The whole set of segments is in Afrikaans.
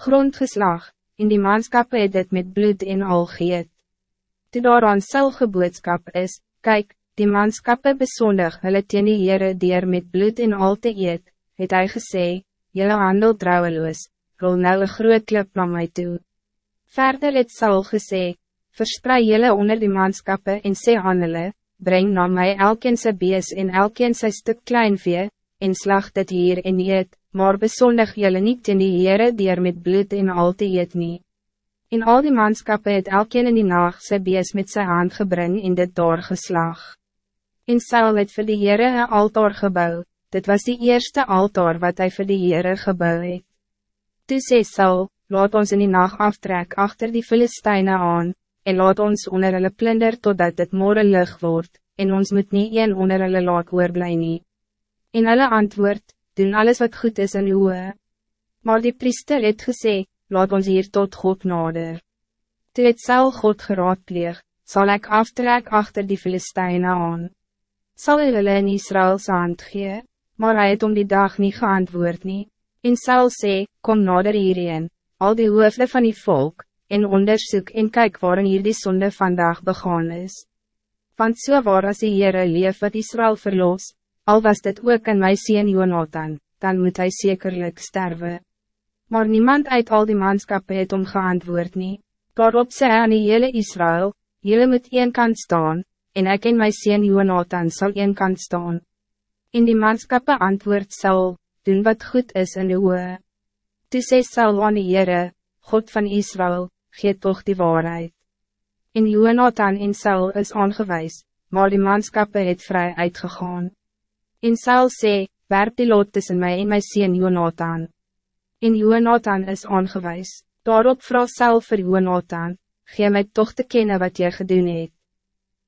grondgeslag, en die manskappe het dit met bloed en al geëet. Toe daar aan geboodskap is, kijk, die manskappe besondig hulle teen die Heere dier met bloed en al te eet, het hy gesê, jylle handel trouweloos, rol nou een groot klip na my toe. Verder het Saul gesê, verspreid jylle onder die manskappe en sê aan hulle, breng na my elkeen sy bees en elkeen sy stuk kleinvee, en slag dit hier en eet, maar besondig jullie niet in die Heere dier met bloed en al te eet nie. In al die manskappe het elkeen in die nacht sy bees met zijn hand gebring en dit doorgeslag. In Saul het vir die Heere een altaar gebouw, dit was die eerste altaar wat hij vir die Heere gebouw het. Toe sê Saul, laat ons in die nacht aftrek achter die Filisteine aan, en laat ons onder hulle plunder totdat het morgen lig wordt, en ons moet niet een onder hulle laat oorblij nie. En hulle antwoord, doen alles wat goed is in uw Maar die priester het gesê, laat ons hier tot God nader. Toe het Saul God geraadpleeg, zal ik aftrek achter die Filisteine aan. Sal hy hulle in Israëls hand gee, maar hij het om die dag niet geantwoord nie. En Saul sê, kom nader hierheen, al die hoofde van die volk, en onderzoek en kyk waarin hier die sonde vandaag begaan is. Want so waar as die Heere leef wat Israël verloos, al was dit ook in my sien Jonathan, dan moet hij zekerlijk sterven. Maar niemand uit al die manskappe het om geantwoord nie. Daarop sê aan die hele Israël, jullie moet een kant staan, en ek en my sien Jonathan sal een kant staan. In die manskappe antwoord Saul, doen wat goed is in de oe. Toe sê Saul aan die Heere, God van Israël, gee toch die waarheid. In Jonathan en Saul is aangewijs, maar die manskappe het vrij uitgegaan. En Saul sê, werp die lot tussen mij en my sien Jonathan. En Jonathan is aangewijs. Daarop vraag Saul vir Jonathan, gee my toch te kennen wat jy gedoen het.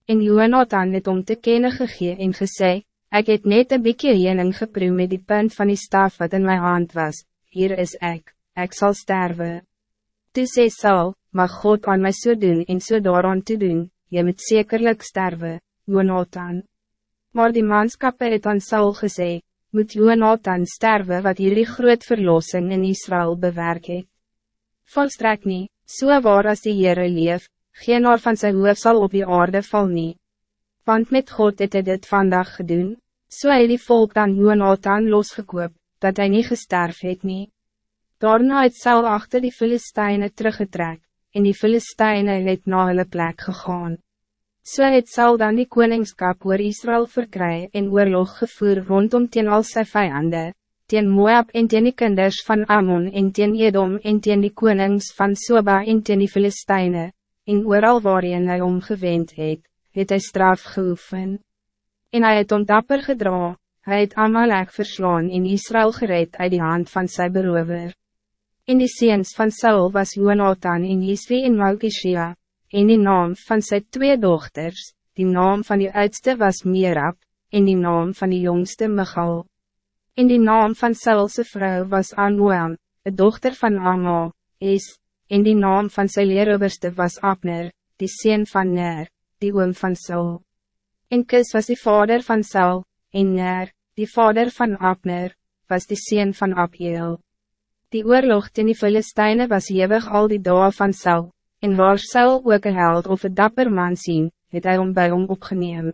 En Jonathan het om te kennen gegee en gesê, ik het net een bykie jening geproe met die punt van die staf wat in mijn hand was, hier is ik, ik zal sterven. Toe sê Saul, mag God aan mij so doen en so daaraan te doen, je moet zekerlijk sterven, Jonathan. Maar die manskappe het aan Saul gesê, moet Jonathan sterven wat hierdie groot verlossing in Israël bewerk het. Volstrek nie, so waar as die Heere leef, geen oor van sy hoof sal op die aarde val nie. Want met God het hy dit vandag gedoen, so het die volk dan Jonathan losgekoop, dat hij niet gesterf het nie. Daarna het Saul achter die Filisteine teruggetrek, en die Filisteine het na hulle plek gegaan. So het Saul dan die koningskap oor Israël verkry en oorlog gevoer rondom teen al sy vijanden, teen Moab en teen die kinders van Ammon en teen Edom en teen die konings van Soba en teen die Filisteine, en ooral waarin hy omgewend het, het hy straf geoefen. En hij het om dapper gedra, hy het Amalek verslaan en Israël gereed uit die hand van sy berover. In die seens van Saul was Jonathan en Isri en Malkishia, en die naam van zijn twee dochters, die naam van die oudste was Mirab, en die naam van die jongste Michal. En die naam van Saulse vrouw was Anoam, de dochter van Amo, is, en die naam van sy leeroberste was Abner, die sien van Ner, die oom van Saul. En Kis was die vader van Saul, en Ner, die vader van Abner, was die sien van Abiel. Die oorlog ten die Filisteine was jewig al die dagen van Saul, en waar Saul ook een held of een dapper man zien, het hij om bij hom opgeneem.